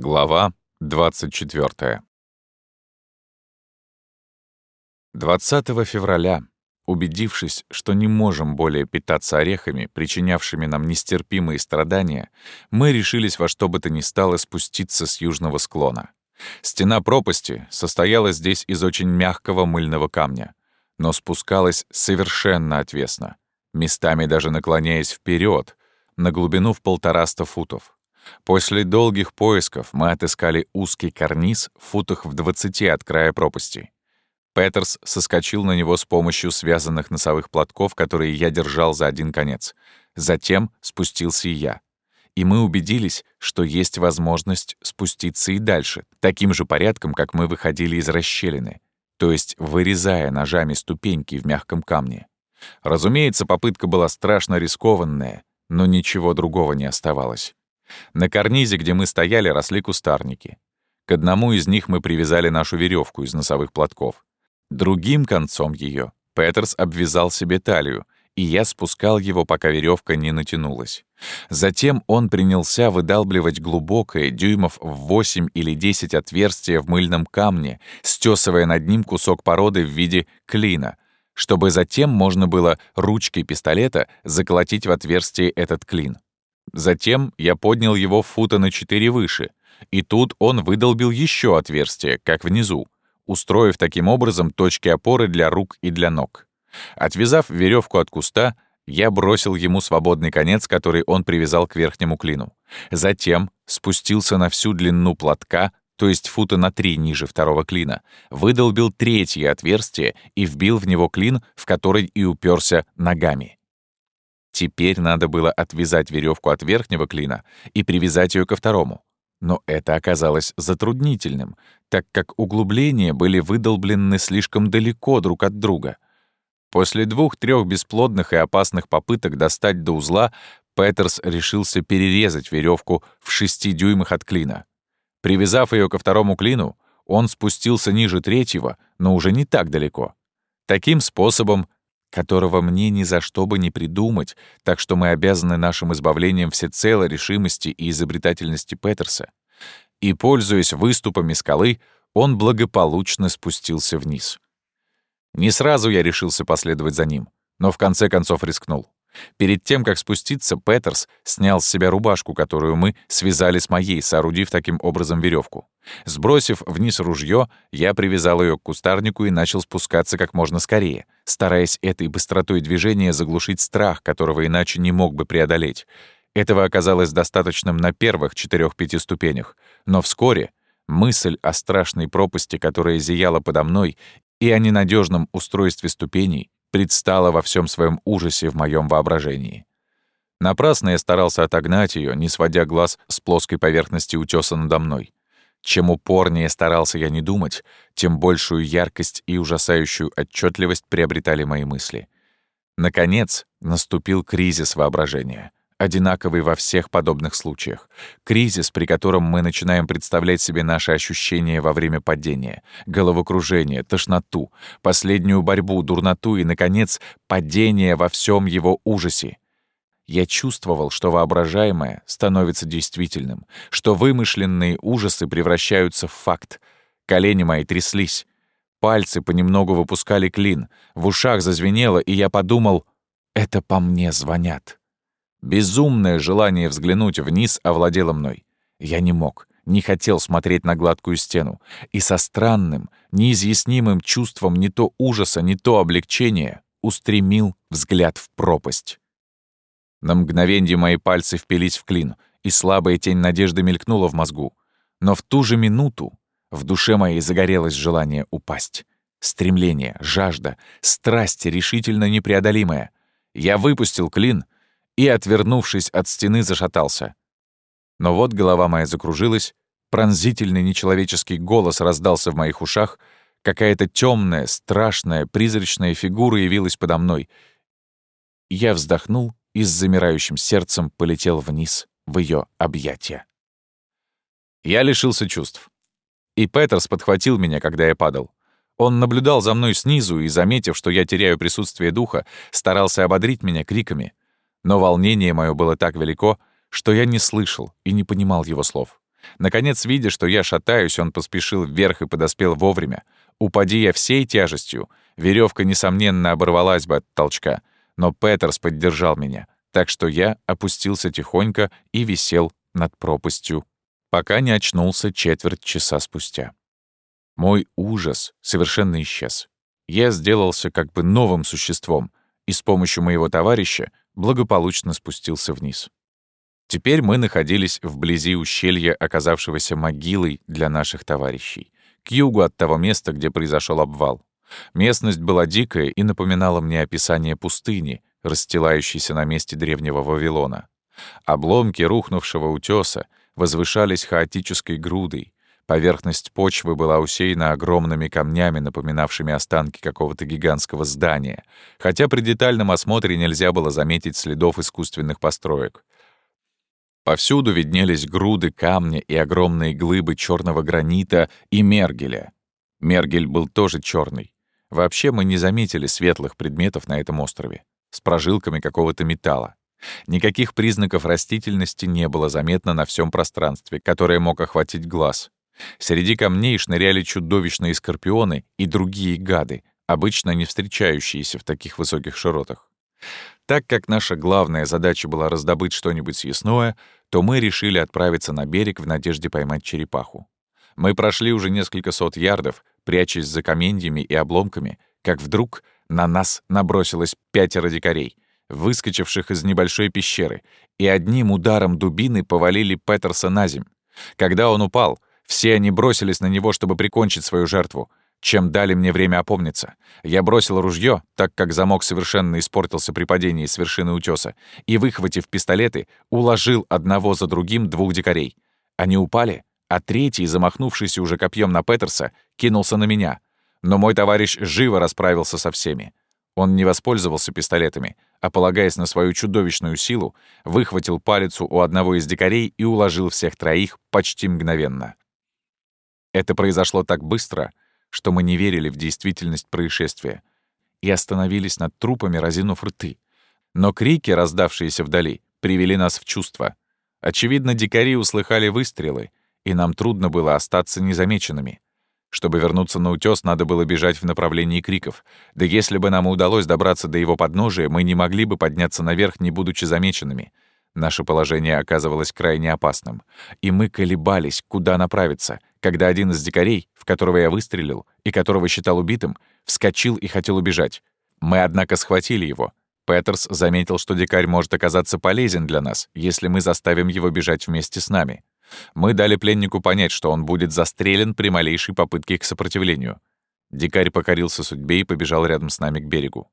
Глава 24. 20 февраля, убедившись, что не можем более питаться орехами, причинявшими нам нестерпимые страдания, мы решились во что бы то ни стало спуститься с южного склона. Стена пропасти состояла здесь из очень мягкого мыльного камня, но спускалась совершенно отвесно, местами даже наклоняясь вперед на глубину в полтораста футов. После долгих поисков мы отыскали узкий карниз в футах в 20 от края пропасти. Петерс соскочил на него с помощью связанных носовых платков, которые я держал за один конец. Затем спустился и я. И мы убедились, что есть возможность спуститься и дальше, таким же порядком, как мы выходили из расщелины, то есть вырезая ножами ступеньки в мягком камне. Разумеется, попытка была страшно рискованная, но ничего другого не оставалось. На карнизе, где мы стояли, росли кустарники. К одному из них мы привязали нашу веревку из носовых платков. Другим концом ее Петерс обвязал себе талию, и я спускал его, пока веревка не натянулась. Затем он принялся выдалбливать глубокое, дюймов в 8 или 10 отверстия в мыльном камне, стесывая над ним кусок породы в виде клина, чтобы затем можно было ручкой пистолета заколотить в отверстие этот клин. Затем я поднял его фута на четыре выше, и тут он выдолбил еще отверстие, как внизу, устроив таким образом точки опоры для рук и для ног. Отвязав веревку от куста, я бросил ему свободный конец, который он привязал к верхнему клину. Затем спустился на всю длину платка, то есть фута на три ниже второго клина, выдолбил третье отверстие и вбил в него клин, в который и уперся ногами. Теперь надо было отвязать веревку от верхнего клина и привязать ее ко второму. Но это оказалось затруднительным, так как углубления были выдолблены слишком далеко друг от друга. После двух-трех бесплодных и опасных попыток достать до узла, Петерс решился перерезать веревку в шести дюймах от клина. Привязав ее ко второму клину, он спустился ниже третьего, но уже не так далеко. Таким способом которого мне ни за что бы не придумать, так что мы обязаны нашим избавлением всецело решимости и изобретательности Петерса. И, пользуясь выступами скалы, он благополучно спустился вниз. Не сразу я решился последовать за ним, но в конце концов рискнул. Перед тем, как спуститься, Петерс снял с себя рубашку, которую мы связали с моей, соорудив таким образом веревку. Сбросив вниз ружье, я привязал ее к кустарнику и начал спускаться как можно скорее, стараясь этой быстротой движения заглушить страх, которого иначе не мог бы преодолеть. Этого оказалось достаточным на первых четырех-пяти ступенях, но вскоре мысль о страшной пропасти, которая зияла подо мной, и о ненадежном устройстве ступеней предстала во всем своем ужасе в моем воображении. Напрасно я старался отогнать ее, не сводя глаз с плоской поверхности утеса надо мной. Чем упорнее старался я не думать, тем большую яркость и ужасающую отчетливость приобретали мои мысли. Наконец, наступил кризис воображения одинаковый во всех подобных случаях. Кризис, при котором мы начинаем представлять себе наши ощущения во время падения, головокружение, тошноту, последнюю борьбу, дурноту и, наконец, падение во всем его ужасе. Я чувствовал, что воображаемое становится действительным, что вымышленные ужасы превращаются в факт. Колени мои тряслись. Пальцы понемногу выпускали клин, в ушах зазвенело, и я подумал, это по мне звонят. Безумное желание взглянуть вниз овладело мной. Я не мог, не хотел смотреть на гладкую стену, и со странным, неизъяснимым чувством не то ужаса, не то облегчения устремил взгляд в пропасть. На мгновенье мои пальцы впились в клин, и слабая тень надежды мелькнула в мозгу. Но в ту же минуту в душе моей загорелось желание упасть. Стремление, жажда, страсть решительно непреодолимая. Я выпустил клин — и, отвернувшись от стены, зашатался. Но вот голова моя закружилась, пронзительный нечеловеческий голос раздался в моих ушах, какая-то темная, страшная, призрачная фигура явилась подо мной. Я вздохнул и с замирающим сердцем полетел вниз в ее объятия. Я лишился чувств. И Петерс подхватил меня, когда я падал. Он наблюдал за мной снизу и, заметив, что я теряю присутствие духа, старался ободрить меня криками. Но волнение мое было так велико, что я не слышал и не понимал его слов. Наконец, видя, что я шатаюсь, он поспешил вверх и подоспел вовремя. Упади я всей тяжестью, веревка, несомненно, оборвалась бы от толчка, но Петерс поддержал меня, так что я опустился тихонько и висел над пропастью, пока не очнулся четверть часа спустя. Мой ужас совершенно исчез. Я сделался как бы новым существом и с помощью моего товарища благополучно спустился вниз. Теперь мы находились вблизи ущелья, оказавшегося могилой для наших товарищей, к югу от того места, где произошел обвал. Местность была дикая и напоминала мне описание пустыни, расстилающейся на месте древнего Вавилона. Обломки рухнувшего утеса возвышались хаотической грудой, Поверхность почвы была усеяна огромными камнями, напоминавшими останки какого-то гигантского здания, хотя при детальном осмотре нельзя было заметить следов искусственных построек. Повсюду виднелись груды камня и огромные глыбы черного гранита и мергеля. Мергель был тоже черный. Вообще мы не заметили светлых предметов на этом острове, с прожилками какого-то металла. Никаких признаков растительности не было заметно на всем пространстве, которое мог охватить глаз. Среди камней шныряли чудовищные скорпионы и другие гады, обычно не встречающиеся в таких высоких широтах. Так как наша главная задача была раздобыть что-нибудь съестное, то мы решили отправиться на берег в надежде поймать черепаху. Мы прошли уже несколько сот ярдов, прячась за каменьями и обломками, как вдруг на нас набросилось пятеро дикарей, выскочивших из небольшой пещеры, и одним ударом дубины повалили Петерса на земь. Когда он упал, все они бросились на него, чтобы прикончить свою жертву, чем дали мне время опомниться. Я бросил ружье, так как замок совершенно испортился при падении с вершины утеса, и, выхватив пистолеты, уложил одного за другим двух дикарей. Они упали, а третий, замахнувшийся уже копьем на Петерса, кинулся на меня. Но мой товарищ живо расправился со всеми. Он не воспользовался пистолетами, а, полагаясь на свою чудовищную силу, выхватил палицу у одного из дикарей и уложил всех троих почти мгновенно. Это произошло так быстро, что мы не верили в действительность происшествия и остановились над трупами, разинув рты. Но крики, раздавшиеся вдали, привели нас в чувство. Очевидно, дикари услыхали выстрелы, и нам трудно было остаться незамеченными. Чтобы вернуться на утёс, надо было бежать в направлении криков. Да если бы нам удалось добраться до его подножия, мы не могли бы подняться наверх, не будучи замеченными — Наше положение оказывалось крайне опасным, и мы колебались, куда направиться, когда один из дикарей, в которого я выстрелил и которого считал убитым, вскочил и хотел убежать. Мы, однако, схватили его. Петерс заметил, что дикарь может оказаться полезен для нас, если мы заставим его бежать вместе с нами. Мы дали пленнику понять, что он будет застрелен при малейшей попытке к сопротивлению. Дикарь покорился судьбе и побежал рядом с нами к берегу.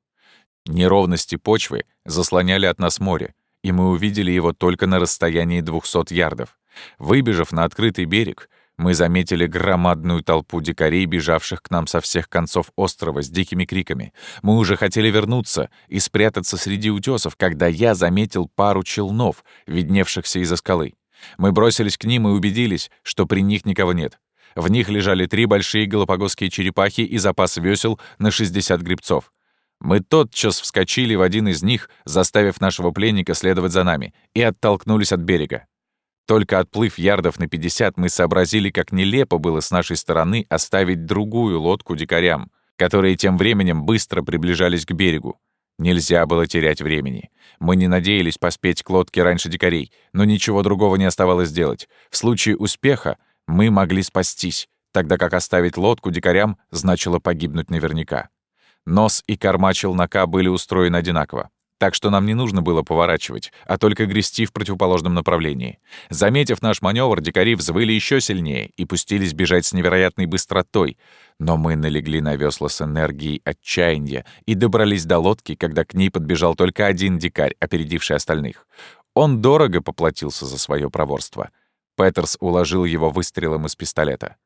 Неровности почвы заслоняли от нас море, и мы увидели его только на расстоянии 200 ярдов. Выбежав на открытый берег, мы заметили громадную толпу дикарей, бежавших к нам со всех концов острова с дикими криками. Мы уже хотели вернуться и спрятаться среди утесов, когда я заметил пару челнов, видневшихся из-за скалы. Мы бросились к ним и убедились, что при них никого нет. В них лежали три большие галапагосские черепахи и запас весел на 60 грибцов. Мы тотчас вскочили в один из них, заставив нашего пленника следовать за нами, и оттолкнулись от берега. Только отплыв ярдов на 50, мы сообразили, как нелепо было с нашей стороны оставить другую лодку дикарям, которые тем временем быстро приближались к берегу. Нельзя было терять времени. Мы не надеялись поспеть к лодке раньше дикарей, но ничего другого не оставалось делать. В случае успеха мы могли спастись, тогда как оставить лодку дикарям значило погибнуть наверняка. Нос и корма челнока были устроены одинаково. Так что нам не нужно было поворачивать, а только грести в противоположном направлении. Заметив наш маневр, дикари взвыли еще сильнее и пустились бежать с невероятной быстротой. Но мы налегли на весла с энергией отчаяния и добрались до лодки, когда к ней подбежал только один дикарь, опередивший остальных. Он дорого поплатился за свое проворство. Петерс уложил его выстрелом из пистолета.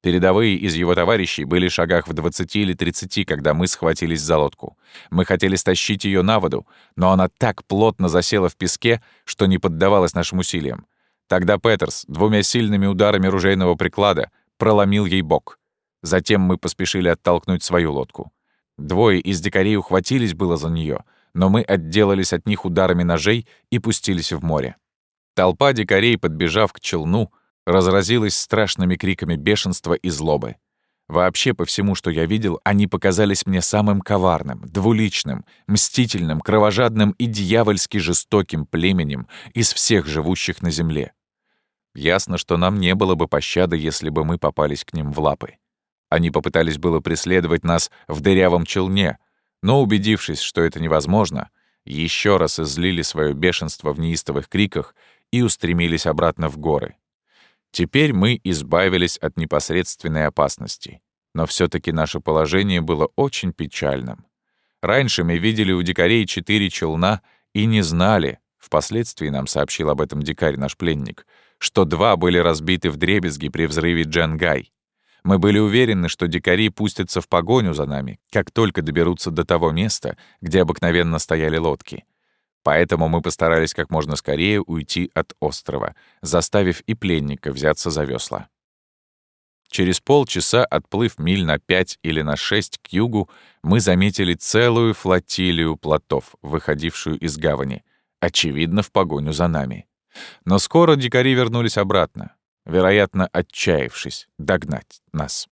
Передовые из его товарищей были в шагах в 20 или 30, когда мы схватились за лодку. Мы хотели стащить ее на воду, но она так плотно засела в песке, что не поддавалась нашим усилиям. Тогда Петерс двумя сильными ударами ружейного приклада проломил ей бок. Затем мы поспешили оттолкнуть свою лодку. Двое из дикарей ухватились было за нее, но мы отделались от них ударами ножей и пустились в море. Толпа дикарей, подбежав к челну, разразилась страшными криками бешенства и злобы. Вообще, по всему, что я видел, они показались мне самым коварным, двуличным, мстительным, кровожадным и дьявольски жестоким племенем из всех живущих на земле. Ясно, что нам не было бы пощады, если бы мы попались к ним в лапы. Они попытались было преследовать нас в дырявом челне, но, убедившись, что это невозможно, еще раз излили свое бешенство в неистовых криках и устремились обратно в горы. Теперь мы избавились от непосредственной опасности. Но все таки наше положение было очень печальным. Раньше мы видели у дикарей четыре челна и не знали, впоследствии нам сообщил об этом дикарь наш пленник, что два были разбиты в дребезги при взрыве Джангай. Мы были уверены, что дикари пустятся в погоню за нами, как только доберутся до того места, где обыкновенно стояли лодки — Поэтому мы постарались как можно скорее уйти от острова, заставив и пленника взяться за весла. Через полчаса, отплыв миль на пять или на шесть к югу, мы заметили целую флотилию плотов, выходившую из гавани, очевидно, в погоню за нами. Но скоро дикари вернулись обратно, вероятно, отчаявшись догнать нас.